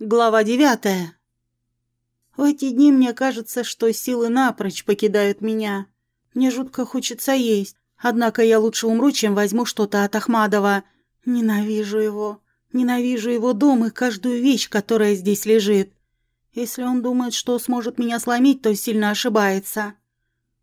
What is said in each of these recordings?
Глава девятая. В эти дни мне кажется, что силы напрочь покидают меня. Мне жутко хочется есть, однако я лучше умру, чем возьму что-то от Ахмадова. Ненавижу его. Ненавижу его дом и каждую вещь, которая здесь лежит. Если он думает, что сможет меня сломить, то сильно ошибается.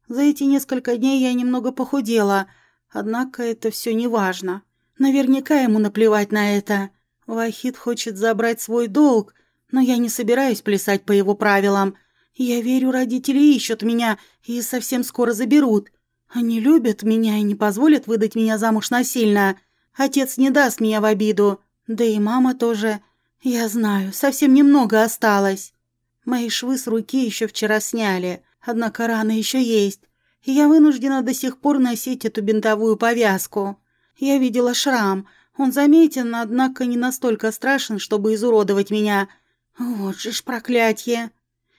За эти несколько дней я немного похудела, однако это все не важно. Наверняка ему наплевать на это. Вахид хочет забрать свой долг, но я не собираюсь плясать по его правилам. Я верю, родители ищут меня и совсем скоро заберут. Они любят меня и не позволят выдать меня замуж насильно. Отец не даст меня в обиду, да и мама тоже. Я знаю, совсем немного осталось. Мои швы с руки еще вчера сняли, однако рана еще есть, я вынуждена до сих пор носить эту бинтовую повязку. Я видела шрам, он заметен, однако не настолько страшен, чтобы изуродовать меня. Вот же ж проклятье.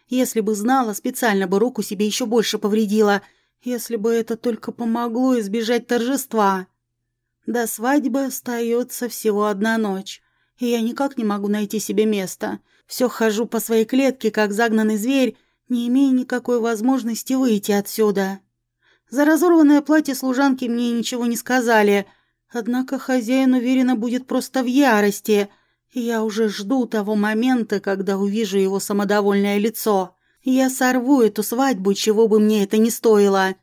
Если бы знала, специально бы руку себе еще больше повредила, если бы это только помогло избежать торжества. До свадьбы остается всего одна ночь, и я никак не могу найти себе места. Все хожу по своей клетке, как загнанный зверь, не имея никакой возможности выйти отсюда. За разорванное платье служанки мне ничего не сказали, Однако хозяин уверенно будет просто в ярости. Я уже жду того момента, когда увижу его самодовольное лицо. Я сорву эту свадьбу, чего бы мне это ни стоило.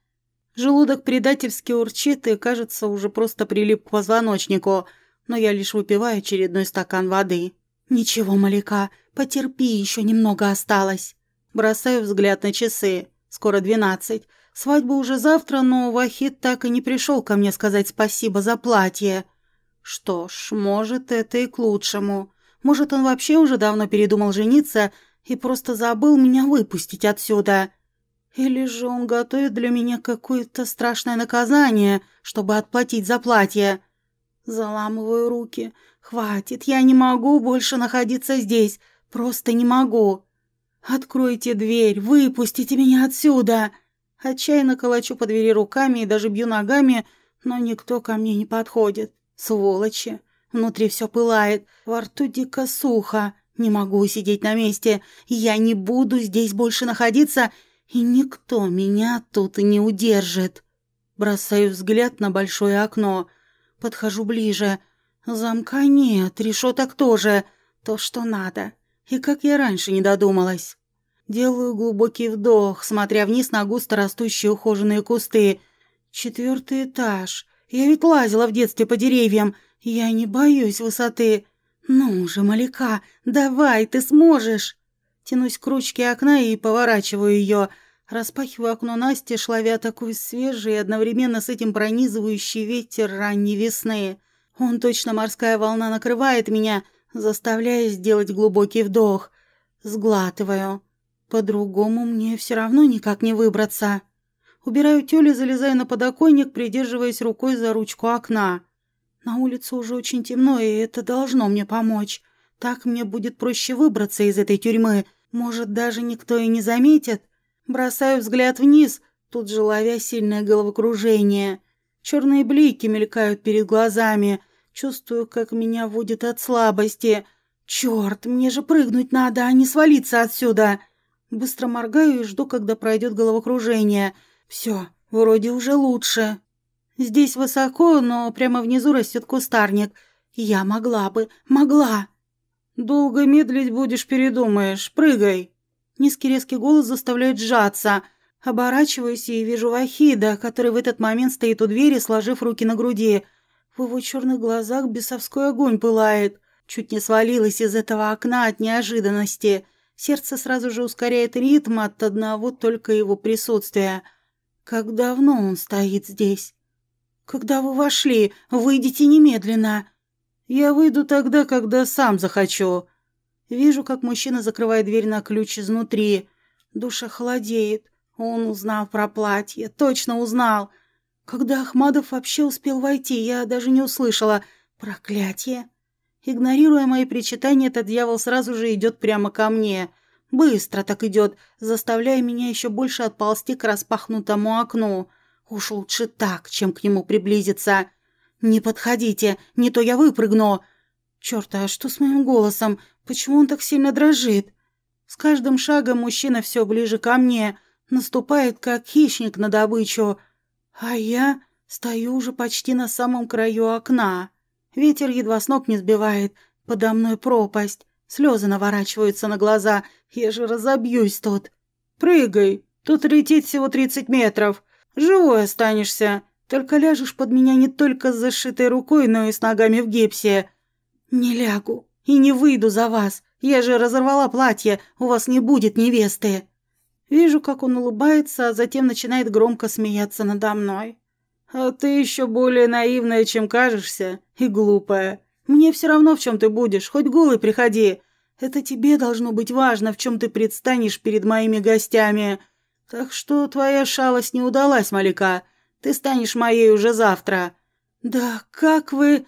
Желудок предательски урчит и, кажется, уже просто прилип к позвоночнику, но я лишь выпиваю очередной стакан воды. «Ничего, Маляка, потерпи, еще немного осталось». Бросаю взгляд на часы. Скоро двенадцать. Свадьба уже завтра, но Вахид так и не пришел ко мне сказать спасибо за платье. Что ж, может, это и к лучшему. Может, он вообще уже давно передумал жениться и просто забыл меня выпустить отсюда. Или же он готовит для меня какое-то страшное наказание, чтобы отплатить за платье. Заламываю руки. Хватит, я не могу больше находиться здесь. Просто не могу. Откройте дверь, выпустите меня отсюда. Отчаянно колочу по двери руками и даже бью ногами, но никто ко мне не подходит. Сволочи. Внутри все пылает, во рту дико сухо. Не могу сидеть на месте. Я не буду здесь больше находиться, и никто меня тут не удержит. Бросаю взгляд на большое окно. Подхожу ближе. Замка нет, решеток тоже. То, что надо. И как я раньше не додумалась. Делаю глубокий вдох, смотря вниз на густо растущие ухоженные кусты. Четвертый этаж. Я ведь лазила в детстве по деревьям. Я не боюсь высоты. Ну же, Маляка, давай, ты сможешь. Тянусь к ручке окна и поворачиваю ее. Распахиваю окно Насти, ловя такой свежий и одновременно с этим пронизывающий ветер ранней весны. Он точно морская волна накрывает меня, заставляя сделать глубокий вдох. Сглатываю. По-другому мне все равно никак не выбраться. Убираю тюль залезаю на подоконник, придерживаясь рукой за ручку окна. На улице уже очень темно, и это должно мне помочь. Так мне будет проще выбраться из этой тюрьмы. Может, даже никто и не заметит. Бросаю взгляд вниз, тут же ловя сильное головокружение. Черные блики мелькают перед глазами. Чувствую, как меня водит от слабости. Черт, мне же прыгнуть надо, а не свалиться отсюда. Быстро моргаю и жду, когда пройдет головокружение. Все, вроде уже лучше. Здесь высоко, но прямо внизу растет кустарник. Я могла бы, могла. Долго медлить будешь, передумаешь. Прыгай. Низкий резкий голос заставляет сжаться. Оборачиваюсь и вижу Вахида, который в этот момент стоит у двери, сложив руки на груди. В его черных глазах бесовской огонь пылает. Чуть не свалилась из этого окна от неожиданности. Сердце сразу же ускоряет ритм от одного только его присутствия. Как давно он стоит здесь? Когда вы вошли, выйдите немедленно. Я выйду тогда, когда сам захочу. Вижу, как мужчина закрывает дверь на ключ изнутри. Душа холодеет. Он узнал про платье, точно узнал. Когда Ахмадов вообще успел войти, я даже не услышала. Проклятие. Игнорируя мои причитания, этот дьявол сразу же идет прямо ко мне. Быстро так идет, заставляя меня еще больше отползти к распахнутому окну. Уж лучше так, чем к нему приблизиться. «Не подходите, не то я выпрыгну!» Черт, а что с моим голосом? Почему он так сильно дрожит? С каждым шагом мужчина все ближе ко мне, наступает как хищник на добычу, а я стою уже почти на самом краю окна. Ветер едва с ног не сбивает, подо мной пропасть, слезы наворачиваются на глаза, я же разобьюсь тут. «Прыгай, тут летит всего тридцать метров, живой останешься, только ляжешь под меня не только с зашитой рукой, но и с ногами в гипсе». «Не лягу. И не выйду за вас, я же разорвала платье, у вас не будет невесты». Вижу, как он улыбается, а затем начинает громко смеяться надо мной. «А ты еще более наивная, чем кажешься, и глупая. Мне все равно, в чем ты будешь, хоть голый приходи. Это тебе должно быть важно, в чем ты предстанешь перед моими гостями. Так что твоя шалость не удалась, Малика. Ты станешь моей уже завтра». «Да как вы...»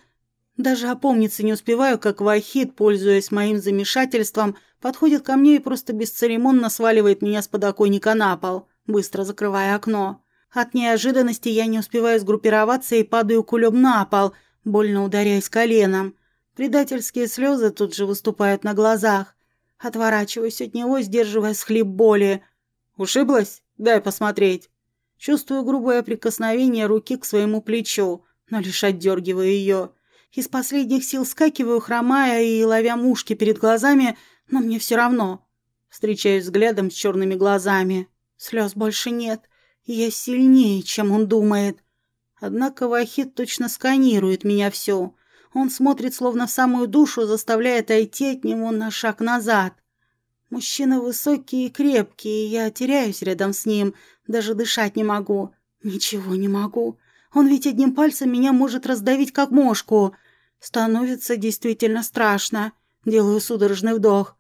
Даже опомниться не успеваю, как Вахид, пользуясь моим замешательством, подходит ко мне и просто бесцеремонно сваливает меня с подоконника на пол, быстро закрывая окно. От неожиданности я не успеваю сгруппироваться и падаю кулем на пол, больно ударяясь коленом. Предательские слезы тут же выступают на глазах. Отворачиваюсь от него, сдерживая схлип боли. «Ушиблась? Дай посмотреть». Чувствую грубое прикосновение руки к своему плечу, но лишь отдергиваю ее. Из последних сил скакиваю, хромая и ловя мушки перед глазами, но мне все равно. Встречаюсь взглядом с черными глазами. Слез больше нет, я сильнее, чем он думает. Однако Вахид точно сканирует меня всю. Он смотрит словно в самую душу, заставляя отойти от него на шаг назад. Мужчина высокий и крепкий, и я теряюсь рядом с ним, даже дышать не могу. Ничего не могу. Он ведь одним пальцем меня может раздавить, как мошку. Становится действительно страшно. Делаю судорожный вдох.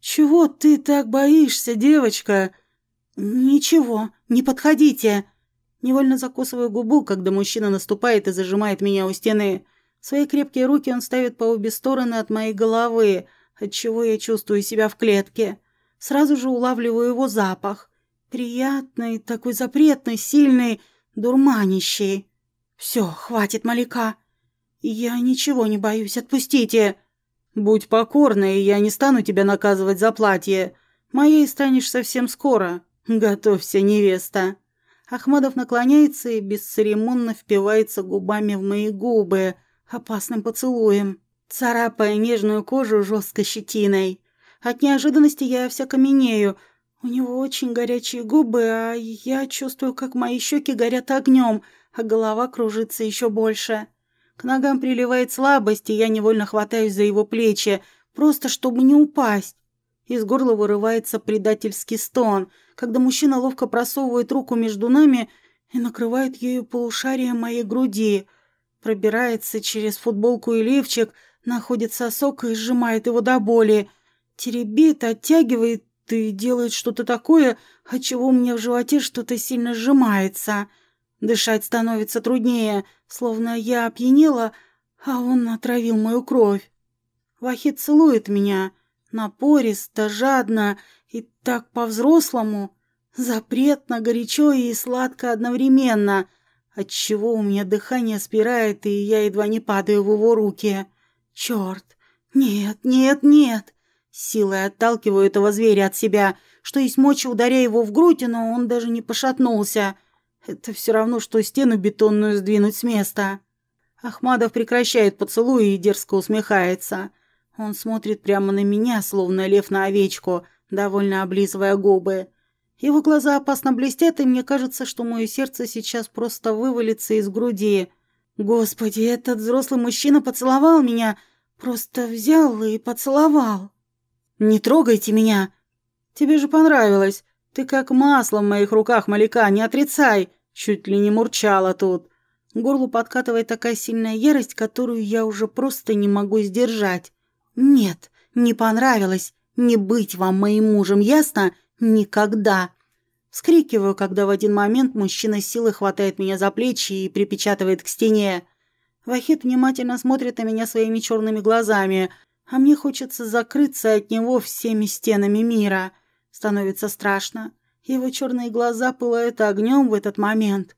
«Чего ты так боишься, девочка?» «Ничего, не подходите!» Невольно закусываю губу, когда мужчина наступает и зажимает меня у стены. Свои крепкие руки он ставит по обе стороны от моей головы, отчего я чувствую себя в клетке. Сразу же улавливаю его запах. Приятный, такой запретный, сильный, дурманящий. «Все, хватит, Маляка!» «Я ничего не боюсь, отпустите!» «Будь покорной, я не стану тебя наказывать за платье. Моей станешь совсем скоро. Готовься, невеста!» Ахмадов наклоняется и бесцеремонно впивается губами в мои губы, опасным поцелуем, царапая нежную кожу жесткой щетиной. От неожиданности я вся каменею. У него очень горячие губы, а я чувствую, как мои щеки горят огнем, а голова кружится еще больше. К ногам приливает слабость, и я невольно хватаюсь за его плечи, просто чтобы не упасть. Из горла вырывается предательский стон, когда мужчина ловко просовывает руку между нами и накрывает ею полушарие моей груди, пробирается через футболку и лифчик, находит сосок и сжимает его до боли, теребит, оттягивает и делает что-то такое, от чего у меня в животе что-то сильно сжимается — Дышать становится труднее, словно я опьянела, а он отравил мою кровь. Вахид целует меня, напористо, жадно и так по-взрослому, запретно, горячо и сладко одновременно, отчего у меня дыхание спирает, и я едва не падаю в его руки. Черт! Нет, нет, нет! Силой отталкиваю этого зверя от себя, что есть мочи, ударяя его в грудь, но он даже не пошатнулся — это все равно, что стену бетонную сдвинуть с места. Ахмадов прекращает поцелуй и дерзко усмехается. Он смотрит прямо на меня, словно лев на овечку, довольно облизывая губы. Его глаза опасно блестят, и мне кажется, что мое сердце сейчас просто вывалится из груди. Господи, этот взрослый мужчина поцеловал меня. Просто взял и поцеловал. «Не трогайте меня!» «Тебе же понравилось. Ты как масло в моих руках, Маляка, не отрицай!» Чуть ли не мурчала тут. Горлу подкатывает такая сильная ярость, которую я уже просто не могу сдержать. Нет, не понравилось. Не быть вам моим мужем, ясно? Никогда. Вскрикиваю, когда в один момент мужчина силой хватает меня за плечи и припечатывает к стене. Вахид внимательно смотрит на меня своими черными глазами, а мне хочется закрыться от него всеми стенами мира. Становится страшно. Его черные глаза пылают огнем в этот момент.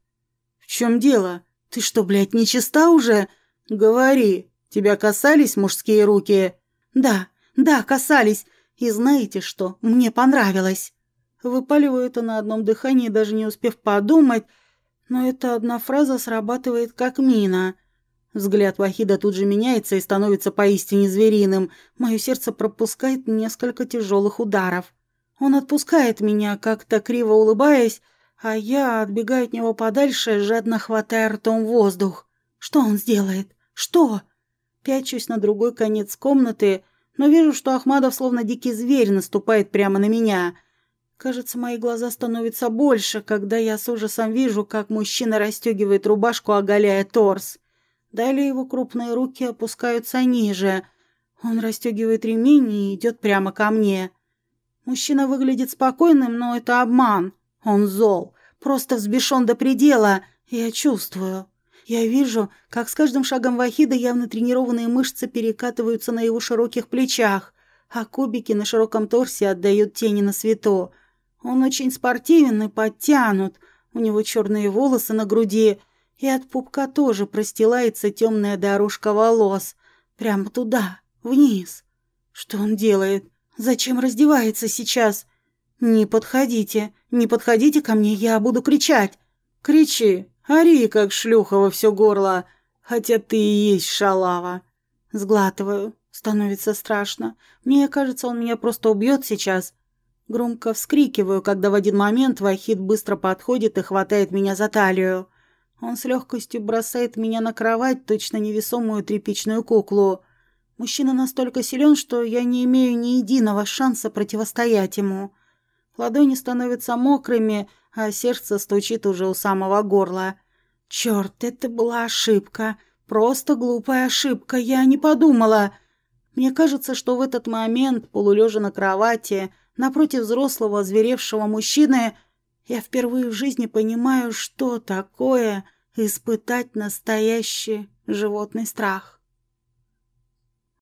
«В чем дело? Ты что, блядь, нечиста уже? Говори!» Тебя касались мужские руки?» «Да, да, касались. И знаете что? Мне понравилось». Выпаливаю это на одном дыхании, даже не успев подумать, но эта одна фраза срабатывает как мина. Взгляд Вахида тут же меняется и становится поистине звериным. Мое сердце пропускает несколько тяжелых ударов. Он отпускает меня, как-то криво улыбаясь, а я отбегаю от него подальше, жадно хватая ртом воздух. Что он сделает? Что? Пячусь на другой конец комнаты, но вижу, что Ахмадов словно дикий зверь наступает прямо на меня. Кажется, мои глаза становятся больше, когда я с ужасом вижу, как мужчина расстегивает рубашку, оголяя торс. Далее его крупные руки опускаются ниже. Он расстегивает ремень и идет прямо ко мне. Мужчина выглядит спокойным, но это обман. Он зол, просто взбешен до предела. Я чувствую. Я вижу, как с каждым шагом Вахида явно тренированные мышцы перекатываются на его широких плечах, а кубики на широком торсе отдают тени на свету. Он очень спортивен и подтянут, у него черные волосы на груди, и от пупка тоже простилается темная дорожка волос. Прямо туда, вниз. Что он делает? Зачем раздевается сейчас? Не подходите, не подходите ко мне, я буду кричать. Кричи, Ори, как шлюха во все горло, хотя ты и есть шалава. Сглатываю. Становится страшно. Мне кажется, он меня просто убьет сейчас. Громко вскрикиваю, когда в один момент Вахид быстро подходит и хватает меня за талию. Он с легкостью бросает меня на кровать, точно невесомую тряпичную куклу. Мужчина настолько силен, что я не имею ни единого шанса противостоять ему. Ладони становятся мокрыми, а сердце стучит уже у самого горла. Черт, это была ошибка. Просто глупая ошибка. Я не подумала. Мне кажется, что в этот момент, полулежа на кровати, напротив взрослого, зверевшего мужчины, я впервые в жизни понимаю, что такое испытать настоящий животный страх.